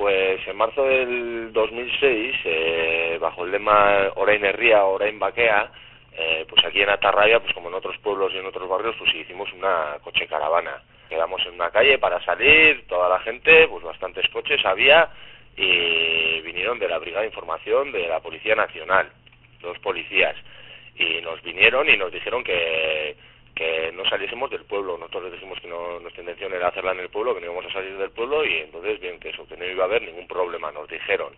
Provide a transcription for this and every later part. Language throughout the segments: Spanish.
Pues en marzo del 2006, eh, bajo el lema Orain Herria, Orain Baquea, eh, pues aquí en Atarraya, pues como en otros pueblos y en otros barrios, pues hicimos una coche caravana. Quedamos en una calle para salir, toda la gente, pues bastantes coches había, y vinieron de la Brigada de Información de la Policía Nacional, dos policías, y nos vinieron y nos dijeron que, que no saliésemos del pueblo. Nosotros les dijimos que no, nuestra intención era hacerla en el pueblo, que no íbamos a salir del pueblo, y entonces, bien, que eso, que no iba a haber ningún problema, nos dijeron.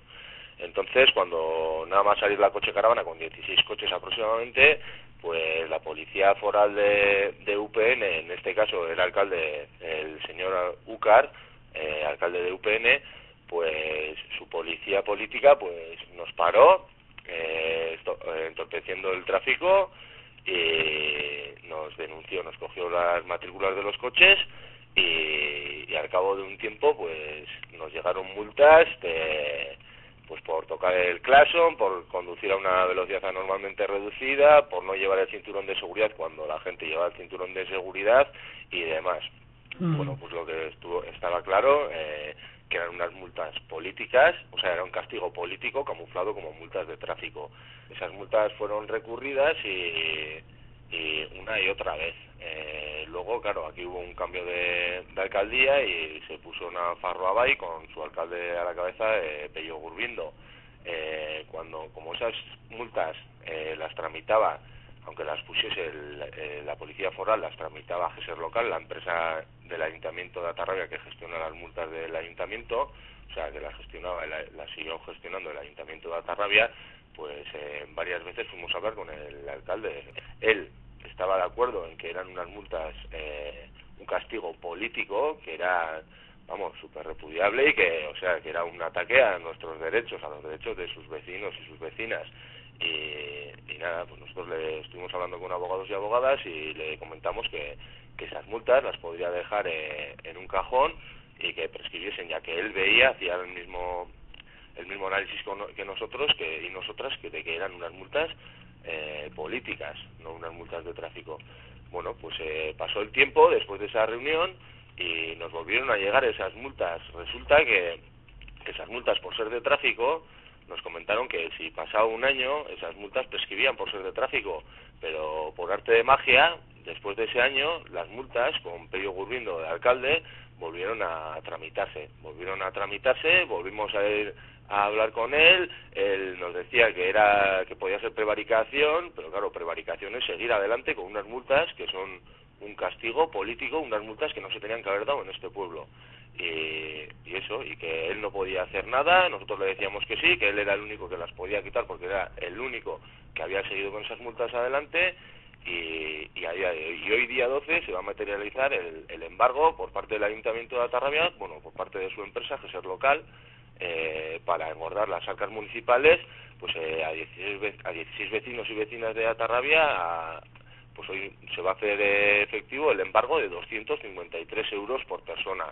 Entonces, cuando nada más salir la coche caravana con 16 coches aproximadamente, pues la policía foral de, de UPN, en este caso el alcalde, el señor Ucar, eh, alcalde de UPN, pues su policía política pues nos paró eh, eh, entorpeciendo el tráfico y denunció, nos cogió las matrículas de los coches y, y al cabo de un tiempo pues nos llegaron multas de pues por tocar el claxon, por conducir a una velocidad anormalmente reducida, por no llevar el cinturón de seguridad cuando la gente lleva el cinturón de seguridad y demás. Mm. Bueno, pues lo que estuvo estaba claro eh, que eran unas multas políticas, o sea, era un castigo político camuflado como multas de tráfico. Esas multas fueron recurridas y, y una y otra vez. Eh, luego, claro, aquí hubo un cambio de, alcaldía y se puso una farroaba y con su alcalde a la cabeza, eh, Pello Gurbindo. Eh, cuando, como esas multas eh, las tramitaba, aunque las pusiese el, eh, la policía foral, las tramitaba GESER local, la empresa del ayuntamiento de Atarrabia que gestiona las multas del ayuntamiento, o sea, que las gestionaba, la, las siguió gestionando el ayuntamiento de Atarrabia, pues eh, varias veces fuimos a hablar con el alcalde. Él en que eran unas multas, eh, un castigo político, que era, vamos, súper repudiable y que, o sea, que era un ataque a nuestros derechos, a los derechos de sus vecinos y sus vecinas. Y, y nada, pues nosotros le estuvimos hablando con abogados y abogadas y le comentamos que, que esas multas las podría dejar eh, en un cajón y que prescribiesen, ya que él veía, hacía el mismo el mismo análisis que nosotros que, y nosotras que de que eran unas multas eh, políticas, no unas multas de tráfico. Bueno, pues eh, pasó el tiempo después de esa reunión y nos volvieron a llegar esas multas. Resulta que, esas multas por ser de tráfico nos comentaron que si pasaba un año esas multas prescribían por ser de tráfico, pero por arte de magia, después de ese año, las multas con Pello Gurbindo de alcalde volvieron a tramitarse, volvieron a tramitarse, volvimos a ir a hablar con él, él nos decía que era que podía ser prevaricación, pero claro, prevaricación es seguir adelante con unas multas que son un castigo político, unas multas que no se tenían que haber dado en este pueblo. Y, y eso, y que él no podía hacer nada, nosotros le decíamos que sí, que él era el único que las podía quitar porque era el único que había seguido con esas multas adelante y, y, a y hoy día 12 se va a materializar el, el embargo por parte del Ayuntamiento de Atarrabia, bueno, por parte de su empresa, GESER Local, eh, para engordar las arcas municipales pues eh, a, 16, ve- a 16 vecinos y vecinas de Atarrabia pues hoy se va a hacer efectivo el embargo de 253 euros por persona